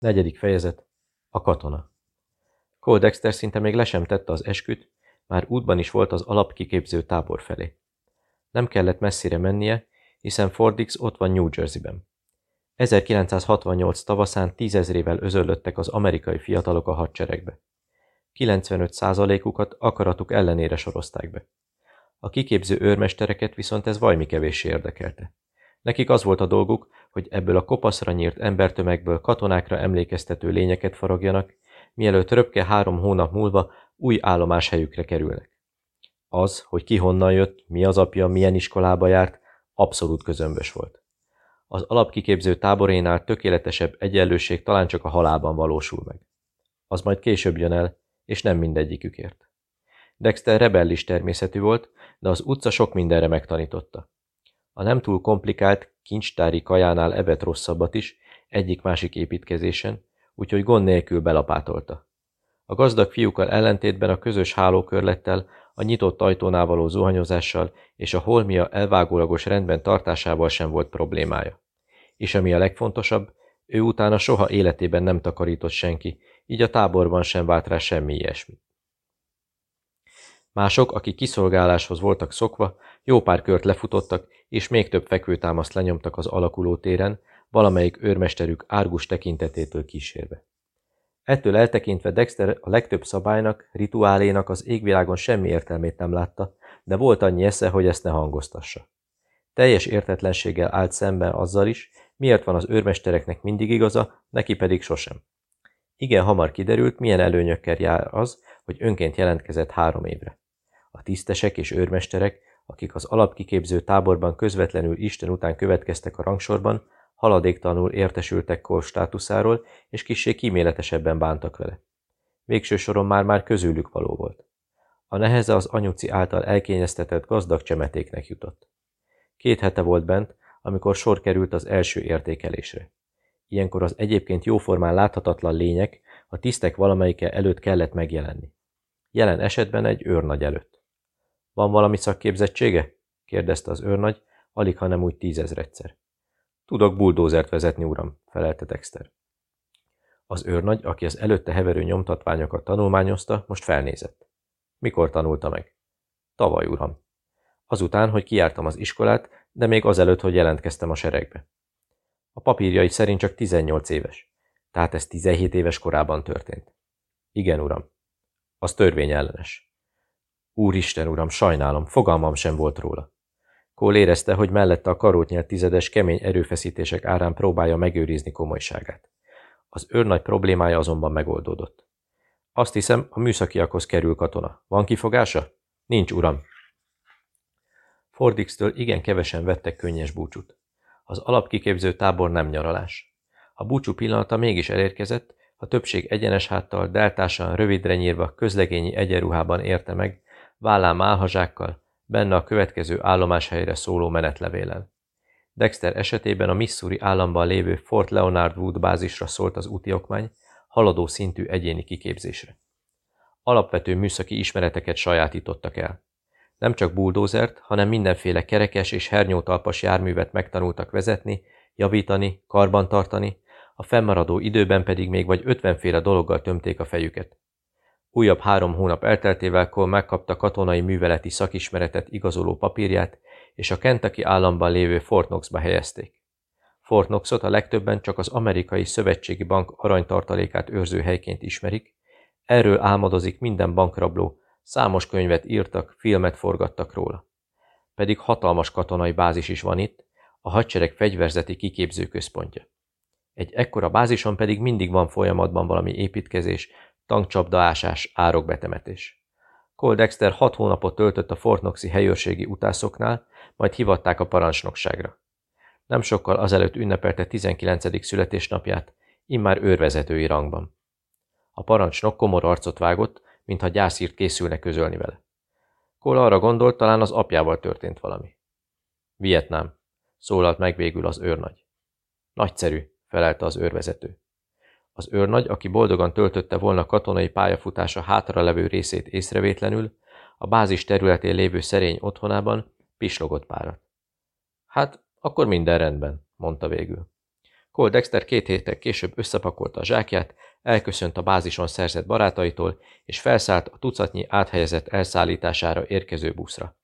Negyedik fejezet. A katona. Cole Dexter szinte még le sem tette az esküt, már útban is volt az alapkiképző tábor felé. Nem kellett messzire mennie, hiszen Fordix ott van New Jersey-ben. 1968 tavaszán tízezrével özöllöttek az amerikai fiatalok a hadseregbe. 95%-ukat akaratuk ellenére sorozták be. A kiképző őrmestereket viszont ez vajmi kevéssé érdekelte. Nekik az volt a dolguk, hogy ebből a kopaszra nyírt embertömegből katonákra emlékeztető lényeket faragjanak, mielőtt röpke három hónap múlva új állomáshelyükre kerülnek. Az, hogy ki honnan jött, mi az apja, milyen iskolába járt, abszolút közömbös volt. Az alapkiképző táborénál tökéletesebb egyenlőség talán csak a halálban valósul meg. Az majd később jön el, és nem mindegyikükért. Dexter rebellis természetű volt, de az utca sok mindenre megtanította. A nem túl komplikált, kincstári kajánál ebet rosszabbat is, egyik-másik építkezésen, úgyhogy gond nélkül belapátolta. A gazdag fiúkkal ellentétben a közös hálókörlettel, a nyitott ajtónál való zuhanyozással és a holmia elvágólagos rendben tartásával sem volt problémája. És ami a legfontosabb, ő utána soha életében nem takarított senki, így a táborban sem vált rá semmi ilyesmi. Mások, akik kiszolgáláshoz voltak szokva, jó pár kört lefutottak, és még több fekvőtámaszt lenyomtak az alakuló téren, valamelyik őrmesterük árgus tekintetétől kísérve. Ettől eltekintve Dexter a legtöbb szabálynak, rituálénak az égvilágon semmi értelmét nem látta, de volt annyi esze, hogy ezt ne hangoztassa. Teljes értetlenséggel állt szemben azzal is, miért van az őrmestereknek mindig igaza, neki pedig sosem. Igen hamar kiderült, milyen előnyökkel jár az, hogy önként jelentkezett három évre. Tisztesek és őrmesterek, akik az alapkiképző táborban közvetlenül Isten után következtek a rangsorban, haladéktalanul értesültek Kor státuszáról, és kissé kíméletesebben bántak vele. Végső soron már-már közülük való volt. A neheze az anyuci által elkényeztetett gazdag csemetéknek jutott. Két hete volt bent, amikor sor került az első értékelésre. Ilyenkor az egyébként jóformán láthatatlan lények a tisztek valamelyike előtt kellett megjelenni. Jelen esetben egy őrnagy előtt. Van valami szakképzettsége? kérdezte az őrnagy, alig ha nem úgy tízezredszer. Tudok buldózert vezetni, uram, felelte Dexter. Az őrnagy, aki az előtte heverő nyomtatványokat tanulmányozta, most felnézett. Mikor tanulta meg? Tavaly, uram. Azután, hogy kiártam az iskolát, de még azelőtt, hogy jelentkeztem a seregbe. A papírjai szerint csak 18 éves. Tehát ez 17 éves korában történt. Igen, uram. Az törvényellenes. Úristen, uram, sajnálom, fogalmam sem volt róla. Cole érezte, hogy mellette a karótnyelt tizedes kemény erőfeszítések árán próbálja megőrizni komolyságát. Az őrnagy problémája azonban megoldódott. Azt hiszem, a műszakiakhoz kerül katona. Van kifogása? Nincs, uram. Fordix-től igen kevesen vettek könnyes búcsút. Az alapkiképző tábor nem nyaralás. A búcsú pillanata mégis elérkezett, a többség egyenes háttal, deltásan, rövidre nyírva, közlegényi egyenruhában érte meg, vállán málhazsákkal, benne a következő állomáshelyre szóló menetlevélen. Dexter esetében a Missouri államban lévő Fort Leonard Wood bázisra szólt az úti okmány, haladó szintű egyéni kiképzésre. Alapvető műszaki ismereteket sajátítottak el. Nem csak buldózert, hanem mindenféle kerekes és hernyótalpas járművet megtanultak vezetni, javítani, karbantartani, a fennmaradó időben pedig még vagy ötvenféle dologgal tömték a fejüket. Újabb három hónap elteltével Cole megkapta katonai műveleti szakismeretet igazoló papírját, és a Kentucky államban lévő Fort Knoxba helyezték. Fort Knoxot a legtöbben csak az amerikai szövetségi bank aranytartalékát őrző helyként ismerik, erről álmodozik minden bankrabló, számos könyvet írtak, filmet forgattak róla. Pedig hatalmas katonai bázis is van itt, a hadsereg fegyverzeti kiképző központja. Egy ekkora bázison pedig mindig van folyamatban valami építkezés, tankcsapdaásás, árokbetemetés. Cole Dexter hat hónapot töltött a Fort Knoxi helyőrségi utászoknál, majd hivatták a parancsnokságra. Nem sokkal azelőtt ünnepelte 19. születésnapját, immár őrvezetői rangban. A parancsnok komor arcot vágott, mintha gyászírt készülne közölni vele. Cole arra gondolt, talán az apjával történt valami. Vietnám, szólalt meg végül az őrnagy. Nagyszerű, felelte az őrvezető. Az őrnagy, aki boldogan töltötte volna katonai pályafutása hátra levő részét észrevétlenül, a bázis területén lévő szerény otthonában pislogott párat. Hát, akkor minden rendben, mondta végül. Cole Dexter két héttel később összepakolta a zsákját, elköszönt a bázison szerzett barátaitól, és felszállt a tucatnyi áthelyezett elszállítására érkező buszra.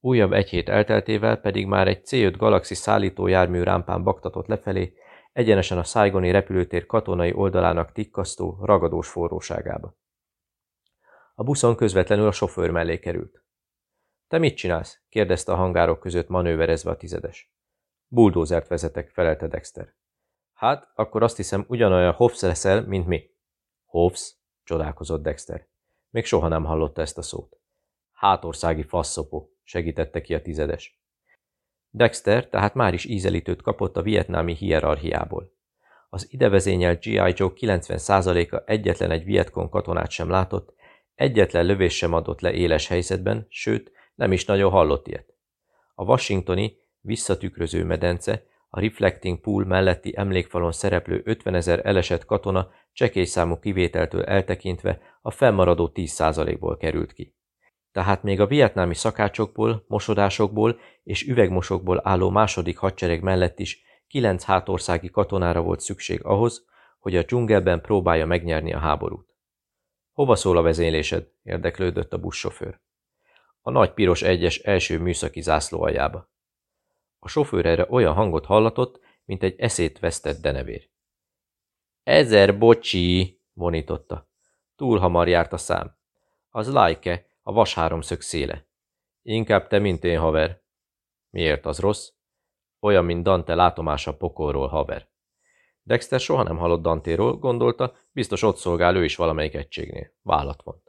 Újabb egy hét elteltével pedig már egy C5 Galaxy szállító jármű rámpán baktatott lefelé, egyenesen a Saigoni repülőtér katonai oldalának tikkasztó, ragadós forróságába. A buszon közvetlenül a sofőr mellé került. Te mit csinálsz? kérdezte a hangárok között manőverezve a tizedes. Buldózert vezetek, felelte Dexter. Hát, akkor azt hiszem ugyanolyan Hobbs leszel, mint mi. Hobbs? csodálkozott Dexter. Még soha nem hallotta ezt a szót. Hátországi faszopó, segítette ki a tizedes. Dexter tehát már is ízelítőt kapott a vietnámi hierarchiából. Az idevezényelt G.I. Joe 90%-a egyetlen egy Vietcong katonát sem látott, egyetlen lövés sem adott le éles helyzetben, sőt, nem is nagyon hallott ilyet. A washingtoni, visszatükröző medence, a Reflecting Pool melletti emlékfalon szereplő 50 ezer elesett katona csekély számú kivételtől eltekintve a fennmaradó 10%-ból került ki. Tehát még a vietnámi szakácsokból, mosodásokból és üvegmosokból álló második hadsereg mellett is kilenc hátországi katonára volt szükség ahhoz, hogy a dzsungelben próbálja megnyerni a háborút. Hova szól a vezénylésed? érdeklődött a buszsofőr. A nagy piros egyes első műszaki zászló aljába. A sofőr erre olyan hangot hallatott, mint egy eszét vesztett denevér. Ezer bocsi, vonította. Túl hamar járt a szám. Az lájke, a vas háromszög széle. Inkább te, mint én, haver. Miért az rossz? Olyan, mint Dante látomása pokolról, haver. Dexter soha nem hallott Dantéról, gondolta, biztos ott szolgál ő is valamelyik egységnél. Vállat vont.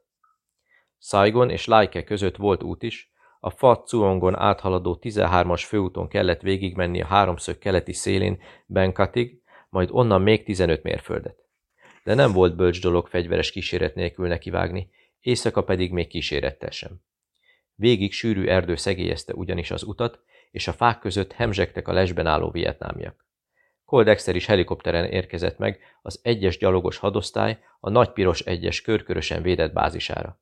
Saigon és Laike között volt út is, a Fat Cuongon áthaladó 13-as főúton kellett végigmenni a háromszög keleti szélén Benkatig, majd onnan még 15 mérföldet. De nem volt bölcs dolog fegyveres kíséret nélkül nekivágni, éjszaka pedig még kísérettel sem. Végig sűrű erdő szegélyezte ugyanis az utat, és a fák között hemzsegtek a lesben álló vietnámiak. Koldexter is helikopteren érkezett meg az egyes gyalogos hadosztály a nagypiros egyes körkörösen védett bázisára.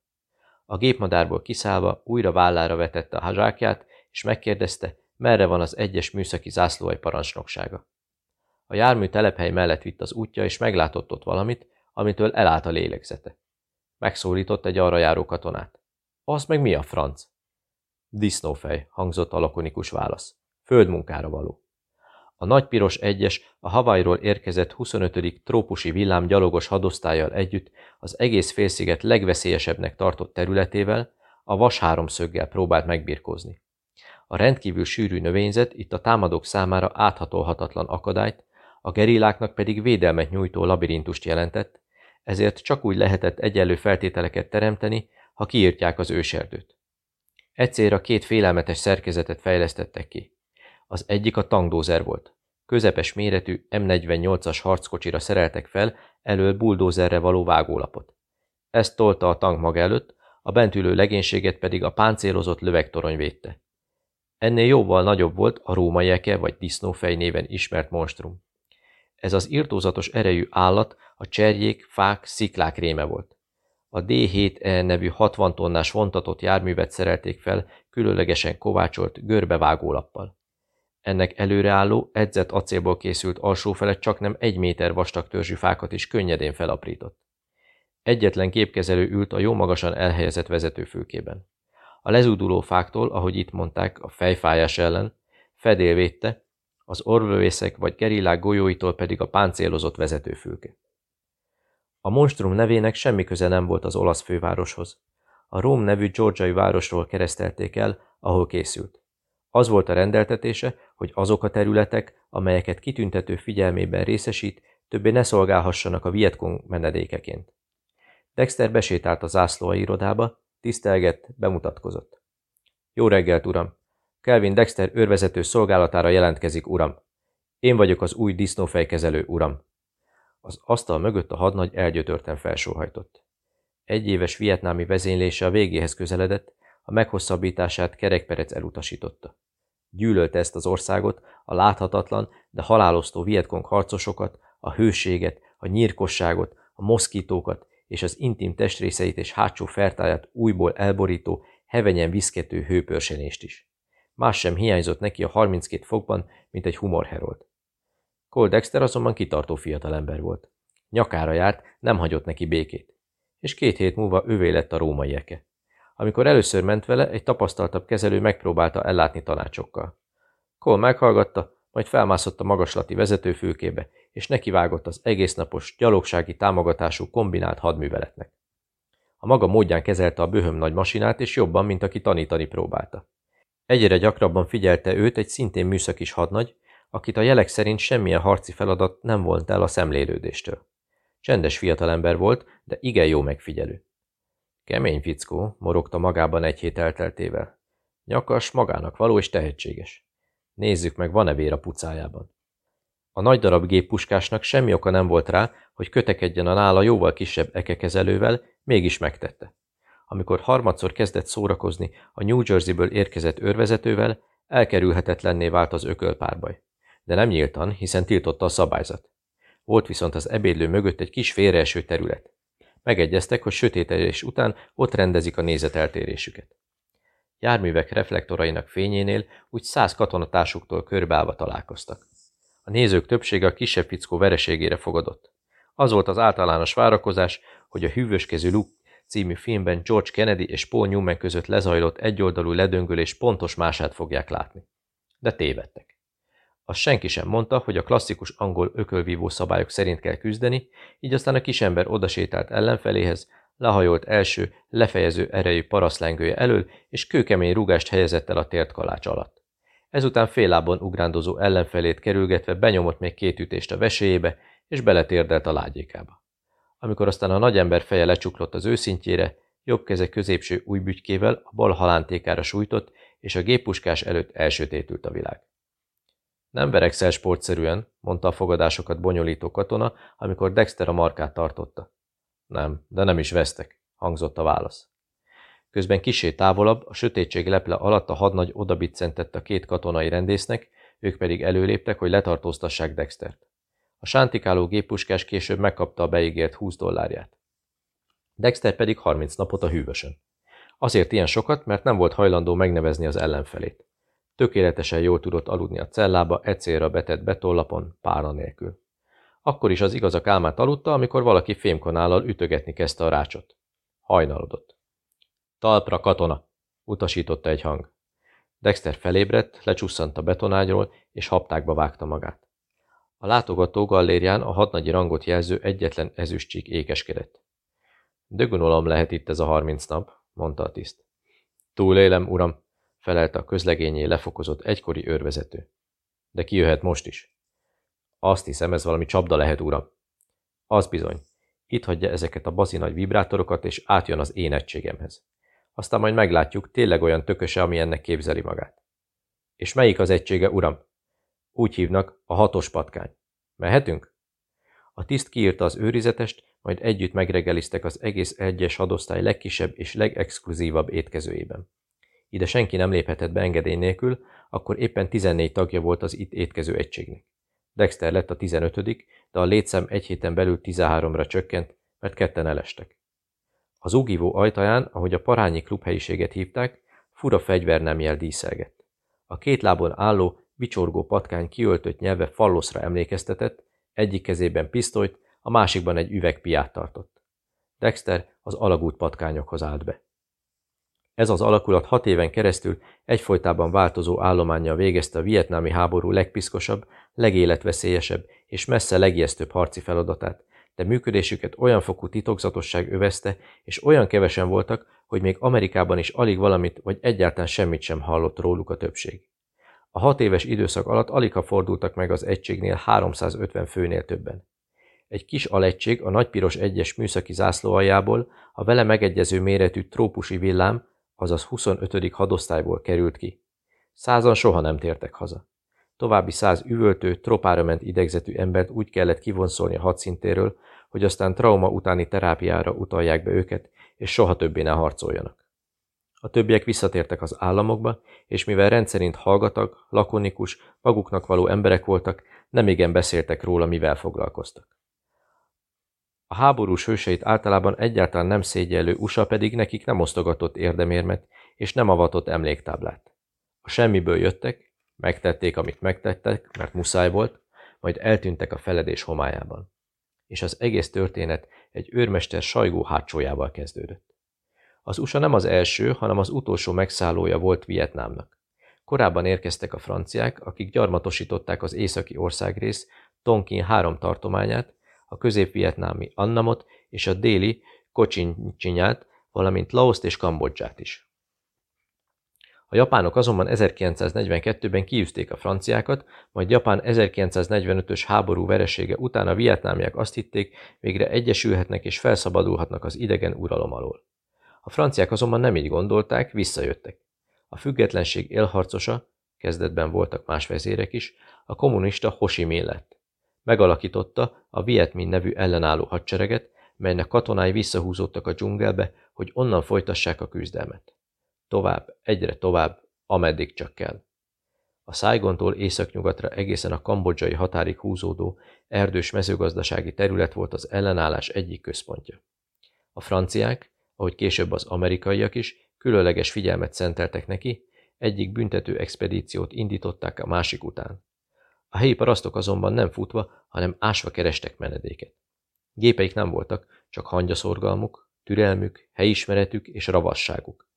A gépmadárból kiszállva újra vállára vetette a hazsákját, és megkérdezte, merre van az egyes műszaki zászlóaj parancsnoksága. A jármű telephely mellett vitt az útja, és meglátott ott valamit, amitől elállt a lélegzete. Megszólított egy arra járó katonát. Az meg mi a franc? Disznófej, hangzott a lakonikus válasz. Földmunkára való. A nagypiros egyes a Havajról érkezett 25. trópusi villám gyalogos hadosztályjal együtt az egész félsziget legveszélyesebbnek tartott területével, a vas háromszöggel próbált megbirkózni. A rendkívül sűrű növényzet itt a támadók számára áthatolhatatlan akadályt, a gerilláknak pedig védelmet nyújtó labirintust jelentett, ezért csak úgy lehetett egyenlő feltételeket teremteni, ha kiírtják az őserdőt. Egyszerre két félelmetes szerkezetet fejlesztettek ki. Az egyik a tankdózer volt. Közepes méretű M48-as harckocsira szereltek fel, elől buldózerre való vágólapot. Ezt tolta a tank maga előtt, a bentülő legénységet pedig a páncélozott lövegtorony védte. Ennél jóval nagyobb volt a rómaieke vagy disznófej néven ismert monstrum. Ez az irtózatos erejű állat a cserjék, fák, sziklák réme volt. A D7E nevű 60 tonnás vontatott járművet szerelték fel különlegesen kovácsolt görbevágólappal. Ennek előreálló, edzett acélból készült alsófele csak nem egy méter vastag törzsű fákat is könnyedén felaprított. Egyetlen képkezelő ült a jó magasan elhelyezett vezetőfülkében. A lezúduló fáktól, ahogy itt mondták, a fejfájás ellen, fedél védte, az orvövészek vagy gerillák golyóitól pedig a páncélozott vezetőfülke. A monstrum nevének semmi köze nem volt az olasz fővároshoz. A Róm nevű georgiai városról keresztelték el, ahol készült. Az volt a rendeltetése, hogy azok a területek, amelyeket kitüntető figyelmében részesít, többé ne szolgálhassanak a Vietkong menedékeként. Dexter besétált a zászlóai irodába, tisztelgett, bemutatkozott. Jó reggelt, uram! Kelvin Dexter őrvezető szolgálatára jelentkezik, uram. Én vagyok az új disznófejkezelő, uram. Az asztal mögött a hadnagy elgyötörten felsóhajtott. Egy éves vietnámi vezénylése a végéhez közeledett, a meghosszabbítását kerekperec elutasította. Gyűlölte ezt az országot, a láthatatlan, de halálosztó vietkong harcosokat, a hőséget, a nyírkosságot, a moszkítókat és az intim testrészeit és hátsó fertáját újból elborító, hevenyen viszkető hőpörsenést is. Más sem hiányzott neki a 32 fokban, mint egy humorherold. Cole Dexter azonban kitartó fiatalember volt. Nyakára járt, nem hagyott neki békét. És két hét múlva ővé lett a római eke. Amikor először ment vele, egy tapasztaltabb kezelő megpróbálta ellátni tanácsokkal. Cole meghallgatta, majd felmászott a magaslati vezetőfülkébe, és nekivágott az egésznapos, gyalogsági támogatású kombinált hadműveletnek. A maga módján kezelte a böhöm nagy masinát, és jobban, mint aki tanítani próbálta. Egyre gyakrabban figyelte őt egy szintén műszakis hadnagy, akit a jelek szerint semmilyen harci feladat nem volt el a szemlélődéstől. Csendes fiatalember volt, de igen jó megfigyelő. Kemény fickó, morogta magában egy hét elteltével. Nyakas, magának való és tehetséges. Nézzük meg, van-e vér a pucájában. A nagy darab géppuskásnak semmi oka nem volt rá, hogy kötekedjen a nála jóval kisebb ekekezelővel, mégis megtette. Amikor harmadszor kezdett szórakozni a New Jerseyből érkezett őrvezetővel, elkerülhetetlenné vált az ökölpárbaj. De nem nyíltan, hiszen tiltotta a szabályzat. Volt viszont az ebédlő mögött egy kis félreeső terület. Megegyeztek, hogy sötételés után ott rendezik a nézeteltérésüket. Járművek reflektorainak fényénél úgy száz katonatársuktól körbeállva találkoztak. A nézők többsége a kisebb fickó vereségére fogadott. Az volt az általános várakozás, hogy a hűvöskező Luke című filmben George Kennedy és Paul Newman között lezajlott egyoldalú ledöngölés pontos mását fogják látni. De tévedtek. Azt senki sem mondta, hogy a klasszikus angol ökölvívó szabályok szerint kell küzdeni, így aztán a kisember odasétált ellenfeléhez, lehajolt első, lefejező erejű paraszlengője elől, és kőkemény rugást helyezett el a tért kalács alatt. Ezután fél lábon ugrándozó ellenfelét kerülgetve benyomott még két ütést a veséjébe, és beletérdelt a lágyékába. Amikor aztán a nagyember feje lecsuklott az őszintjére, jobb keze középső új bütykével a bal halántékára sújtott, és a géppuskás előtt elsötétült a világ. Nem verekszel sportszerűen, mondta a fogadásokat bonyolító katona, amikor Dexter a markát tartotta. Nem, de nem is vesztek, hangzott a válasz. Közben kisé távolabb, a sötétség leple alatt a hadnagy odabiccentett a két katonai rendésznek, ők pedig előléptek, hogy letartóztassák Dextert. A sántikáló géppuskás később megkapta a beígért 20 dollárját. Dexter pedig 30 napot a hűvösön. Azért ilyen sokat, mert nem volt hajlandó megnevezni az ellenfelét. Tökéletesen jól tudott aludni a cellába, egy célra betett betollapon, pára nélkül. Akkor is az igazak álmát aludta, amikor valaki fémkanállal ütögetni kezdte a rácsot. Hajnalodott. Talpra, katona! utasította egy hang. Dexter felébredt, lecsusszant a betonágyról, és haptákba vágta magát. A látogató gallérián a hadnagyi rangot jelző egyetlen ezüstcsík ékeskedett. Dögunolom lehet itt ez a harminc nap, mondta a tiszt. Túlélem, uram, felelte a közlegényé lefokozott egykori őrvezető. De ki jöhet most is? Azt hiszem, ez valami csapda lehet, uram. Az bizony. Itt hagyja ezeket a bazi nagy vibrátorokat, és átjön az én egységemhez. Aztán majd meglátjuk, tényleg olyan tököse, ami ennek képzeli magát. És melyik az egysége, uram? Úgy hívnak, a hatos patkány. Mehetünk? A tiszt kiírta az őrizetest, majd együtt megregeliztek az egész egyes hadosztály legkisebb és legexkluzívabb étkezőjében. Ide senki nem léphetett be engedély nélkül, akkor éppen 14 tagja volt az itt étkező egységnek. Dexter lett a 15 de a létszám egy héten belül 13-ra csökkent, mert ketten elestek. Az ugívó ajtaján, ahogy a parányi klubhelyiséget hívták, fura jel díszelgett. A két lábon álló, vicsorgó patkány kiöltött nyelve falloszra emlékeztetett, egyik kezében pisztolyt, a másikban egy üvegpiát tartott. Dexter az alagút patkányokhoz állt be. Ez az alakulat hat éven keresztül egyfolytában változó állományjal végezte a vietnámi háború legpiszkosabb, legéletveszélyesebb és messze legijesztőbb harci feladatát, de működésüket olyan fokú titokzatosság övezte, és olyan kevesen voltak, hogy még Amerikában is alig valamit vagy egyáltalán semmit sem hallott róluk a többség. A hat éves időszak alatt alig ha fordultak meg az egységnél 350 főnél többen. Egy kis alegység a nagypiros egyes műszaki zászlóaljából a vele megegyező méretű trópusi villám, azaz 25. hadosztályból került ki. Százan soha nem tértek haza. További száz üvöltő, tropára ment idegzetű embert úgy kellett kivonszolni a hadszintéről, hogy aztán trauma utáni terápiára utalják be őket, és soha többé ne harcoljanak. A többiek visszatértek az államokba, és mivel rendszerint hallgatak, lakonikus, maguknak való emberek voltak, nem igen beszéltek róla, mivel foglalkoztak. A háborús hőseit általában egyáltalán nem szégyellő USA pedig nekik nem osztogatott érdemérmet, és nem avatott emléktáblát. A semmiből jöttek, megtették, amit megtettek, mert muszáj volt, majd eltűntek a feledés homályában. És az egész történet egy őrmester sajgó hátsójával kezdődött. Az USA nem az első, hanem az utolsó megszállója volt Vietnámnak. Korábban érkeztek a franciák, akik gyarmatosították az északi országrész Tonkin három tartományát, a közép-vietnámi Annamot és a déli Cochinchinyát, valamint Laoszt és Kambodzsát is. A japánok azonban 1942-ben kiűzték a franciákat, majd Japán 1945-ös háború veresége után a vietnámiak azt hitték, végre egyesülhetnek és felszabadulhatnak az idegen uralom alól. A franciák azonban nem így gondolták, visszajöttek. A függetlenség élharcosa, kezdetben voltak más vezérek is, a kommunista Ho Chi Minh lett. Megalakította a Viet Minh nevű ellenálló hadsereget, melynek katonái visszahúzódtak a dzsungelbe, hogy onnan folytassák a küzdelmet. Tovább, egyre tovább, ameddig csak kell. A Szájgontól északnyugatra egészen a kambodzsai határig húzódó erdős mezőgazdasági terület volt az ellenállás egyik központja. A franciák, ahogy később az amerikaiak is, különleges figyelmet szenteltek neki, egyik büntető expedíciót indították a másik után. A helyi parasztok azonban nem futva, hanem ásva kerestek menedéket. Gépeik nem voltak, csak hangyaszorgalmuk, türelmük, helyismeretük és ravasságuk.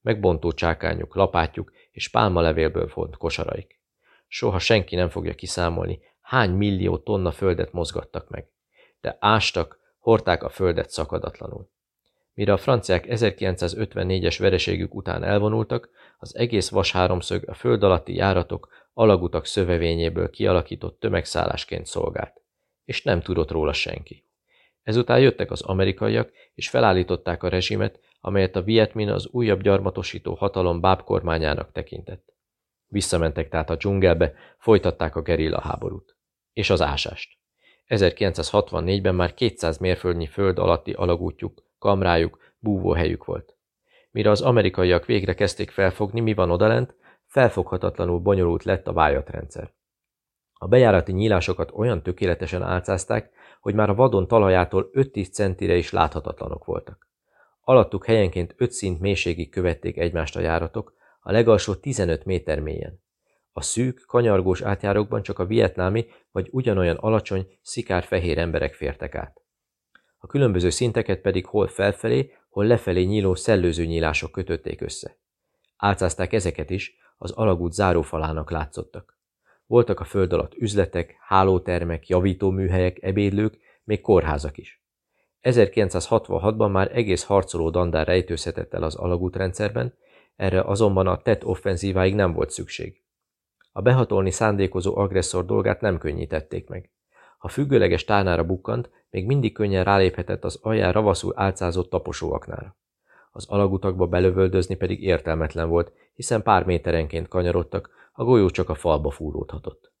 Megbontó csákányuk, lapátjuk és pálmalevélből volt kosaraik. Soha senki nem fogja kiszámolni, hány millió tonna földet mozgattak meg. De ástak, hordták a földet szakadatlanul. Mire a franciák 1954-es vereségük után elvonultak, az egész vas háromszög a föld alatti járatok, alagutak szövevényéből kialakított tömegszállásként szolgált, és nem tudott róla senki. Ezután jöttek az amerikaiak, és felállították a rezsimet, amelyet a Vietmin az újabb gyarmatosító hatalom bábkormányának tekintett. Visszamentek tehát a dzsungelbe, folytatták a gerilla háborút. És az ásást. 1964-ben már 200 mérföldnyi föld alatti alagútjuk, kamrájuk, búvóhelyük volt. Mire az amerikaiak végre kezdték felfogni, mi van odalent, felfoghatatlanul bonyolult lett a vájatrendszer. A bejárati nyílásokat olyan tökéletesen álcázták, hogy már a vadon talajától 5-10 centire is láthatatlanok voltak. Alattuk helyenként 5 szint mélységig követték egymást a járatok, a legalsó 15 méter mélyen. A szűk, kanyargós átjárókban csak a vietnámi vagy ugyanolyan alacsony, szikár fehér emberek fértek át. A különböző szinteket pedig hol felfelé, hol lefelé nyíló szellőző nyílások kötötték össze. Álcázták ezeket is, az alagút zárófalának látszottak. Voltak a föld alatt üzletek, hálótermek, javítóműhelyek, ebédlők, még kórházak is. 1966-ban már egész harcoló dandár rejtőzhetett el az alagútrendszerben, erre azonban a TET offenzíváig nem volt szükség. A behatolni szándékozó agresszor dolgát nem könnyítették meg. Ha függőleges tárnára bukkant, még mindig könnyen ráléphetett az alján ravaszul álcázott taposóaknára. Az alagutakba belövöldözni pedig értelmetlen volt, hiszen pár méterenként kanyarodtak, a golyó csak a falba fúródhatott.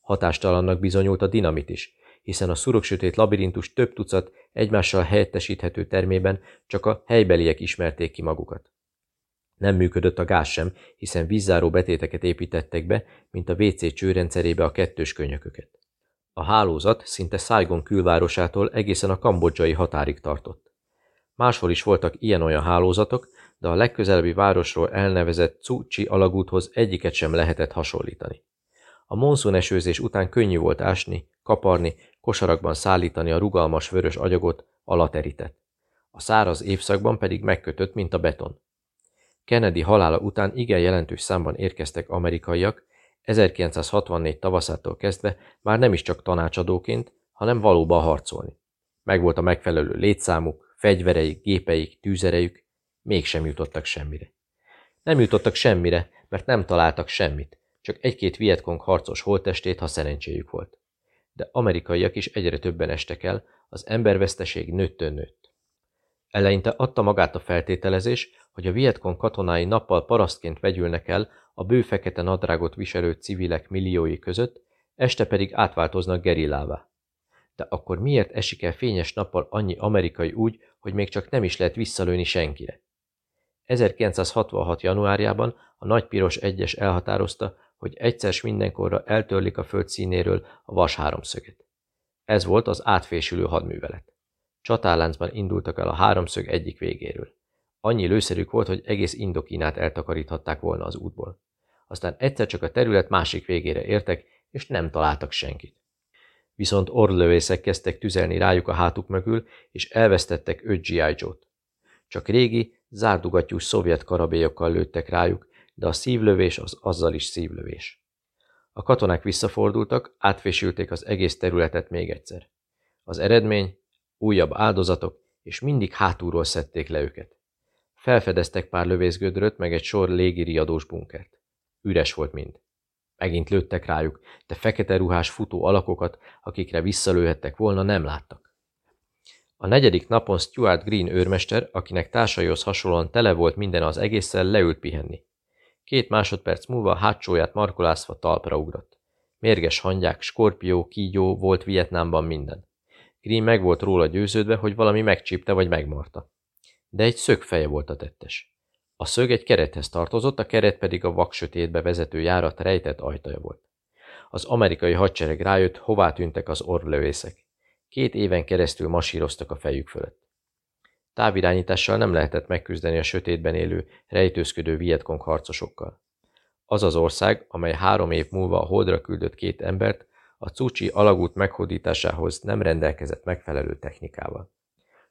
Hatástalannak bizonyult a dinamit is, hiszen a szurogsötét labirintus több tucat egymással helyettesíthető termében csak a helybeliek ismerték ki magukat. Nem működött a gáz sem, hiszen vízzáró betéteket építettek be, mint a WC csőrendszerébe a kettős könyököket. A hálózat szinte Saigon külvárosától egészen a kambodzsai határig tartott. Máshol is voltak ilyen-olyan hálózatok, de a legközelebbi városról elnevezett Cucsi alagúthoz egyiket sem lehetett hasonlítani. A monszun esőzés után könnyű volt ásni, kaparni, kosarakban szállítani a rugalmas vörös agyagot, alaterített. A száraz évszakban pedig megkötött, mint a beton. Kennedy halála után igen jelentős számban érkeztek amerikaiak, 1964 tavaszától kezdve már nem is csak tanácsadóként, hanem valóban harcolni. Megvolt a megfelelő létszámuk, fegyvereik, gépeik, tűzerejük, mégsem jutottak semmire. Nem jutottak semmire, mert nem találtak semmit, csak egy-két Vietkong harcos holttestét, ha szerencséjük volt. De amerikaiak is egyre többen estek el, az emberveszteség nőttön nőtt. Eleinte adta magát a feltételezés, hogy a Vietkong katonái nappal parasztként vegyülnek el a bő fekete nadrágot viselő civilek milliói között, este pedig átváltoznak gerillává. De akkor miért esik el fényes nappal annyi amerikai úgy, hogy még csak nem is lehet visszalőni senkire? 1966. januárjában a Nagy Piros egyes elhatározta, hogy egyszer mindenkorra eltörlik a föld színéről a vas háromszöget. Ez volt az átfésülő hadművelet. Csatárláncban indultak el a háromszög egyik végéről. Annyi lőszerük volt, hogy egész Indokínát eltakaríthatták volna az útból. Aztán egyszer csak a terület másik végére értek, és nem találtak senkit. viszont orlövészek kezdtek tüzelni rájuk a hátuk mögül, és elvesztettek öt G.I. Joe-t. Csak régi, zárdugattyús szovjet karabélyokkal lőttek rájuk, de a szívlövés az azzal is szívlövés. A katonák visszafordultak, átfésülték az egész területet még egyszer. Az eredmény, újabb áldozatok, és mindig hátulról szedték le őket. Felfedeztek pár lövészgödröt, meg egy sor légiriadós bunkert. Üres volt mind. Megint lőttek rájuk, de fekete ruhás futó alakokat, akikre visszalőhettek volna, nem láttak. A negyedik napon Stuart Green őrmester, akinek társaihoz hasonlóan tele volt minden az egésszel, leült pihenni. Két másodperc múlva hátsóját markolászva talpra ugrott. Mérges hangyák, skorpió, kígyó volt Vietnámban minden. Green meg volt róla győződve, hogy valami megcsípte vagy megmarta. De egy szögfeje volt a tettes. A szög egy kerethez tartozott, a keret pedig a vaksötétbe vezető járat rejtett ajtaja volt. Az amerikai hadsereg rájött, hová tűntek az orvlövészek. Két éven keresztül masíroztak a fejük fölött. Távirányítással nem lehetett megküzdeni a sötétben élő, rejtőzködő Vietkong harcosokkal. Az az ország, amely három év múlva a holdra küldött két embert, a Cucsi alagút meghódításához nem rendelkezett megfelelő technikával.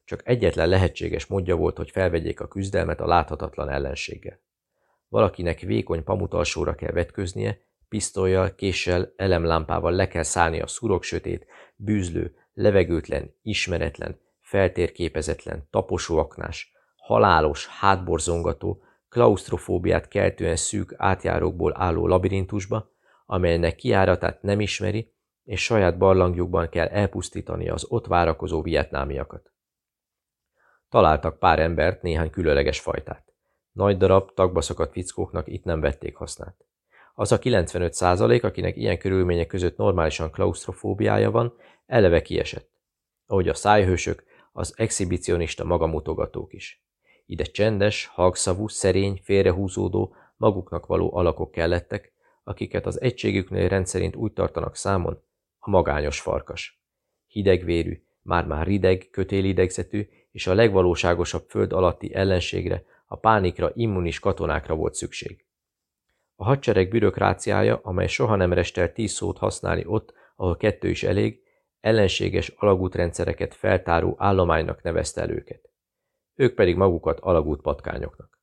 Csak egyetlen lehetséges módja volt, hogy felvegyék a küzdelmet a láthatatlan ellenséggel. Valakinek vékony pamutalsóra kell vetköznie, pisztolyjal, késsel, elemlámpával le kell szállni a szurok sötét, bűzlő, levegőtlen, ismeretlen, feltérképezetlen, taposóaknás, halálos, hátborzongató, klaustrofóbiát keltően szűk átjárókból álló labirintusba, amelynek kiáratát nem ismeri, és saját barlangjukban kell elpusztítani az ott várakozó vietnámiakat. Találtak pár embert, néhány különleges fajtát. Nagy darab, tagba szakadt fickóknak itt nem vették hasznát. Az a 95 százalék, akinek ilyen körülmények között normálisan klaustrofóbiája van, eleve kiesett. Ahogy a szájhősök, az exhibicionista magamutogatók is. Ide csendes, hangszavú, szerény, félrehúzódó, maguknak való alakok kellettek, akiket az egységüknél rendszerint úgy tartanak számon, a magányos farkas. Hidegvérű, már-már rideg, kötélidegzetű, és a legvalóságosabb föld alatti ellenségre, a pánikra immunis katonákra volt szükség. A hadsereg bürokráciája, amely soha nem restel tíz szót használni ott, ahol kettő is elég, ellenséges alagútrendszereket feltáró állománynak nevezte el őket. Ők pedig magukat alagútpatkányoknak.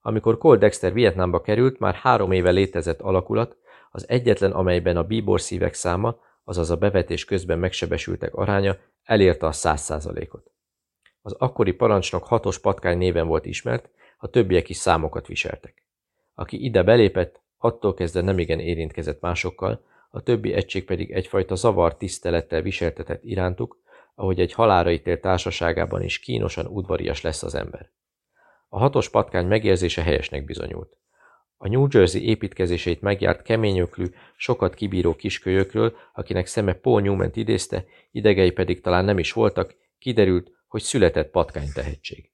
Amikor Cole Dexter Vietnámba került, már három éve létezett alakulat, az egyetlen, amelyben a bíbor szívek száma, azaz a bevetés közben megsebesültek aránya elérte a száz százalékot. Az akkori parancsnok hatos patkány néven volt ismert, a többiek is számokat viseltek. Aki ide belépett, attól kezdve nemigen érintkezett másokkal, a többi egység pedig egyfajta zavar tisztelettel viseltetett irántuk, ahogy egy halára ítélt társaságában is kínosan udvarias lesz az ember. A hatos patkány megérzése helyesnek bizonyult. A New Jersey építkezéseit megjárt keményöklű, sokat kibíró kiskölyökről, akinek szeme Paul newman idézte, idegei pedig talán nem is voltak, kiderült, hogy született patkány tehetség.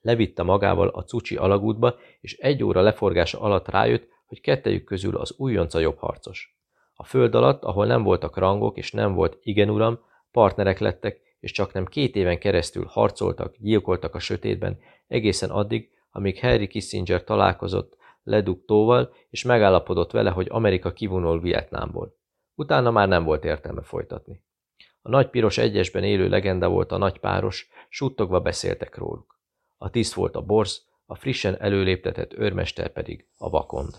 Levitte magával a cucsi alagútba, és egy óra leforgása alatt rájött, hogy kettejük közül az újonca jobb harcos. A föld alatt, ahol nem voltak rangok és nem volt igen uram, partnerek lettek, és csak nem két éven keresztül harcoltak, gyilkoltak a sötétben, egészen addig, amíg Harry Kissinger találkozott Leduktóval, és megállapodott vele, hogy Amerika kivonul Vietnámból. Utána már nem volt értelme folytatni. A nagy piros egyesben élő legenda volt a nagy páros, suttogva beszéltek róluk. A tiszt volt a borz, a frissen előléptetett őrmester pedig a vakond.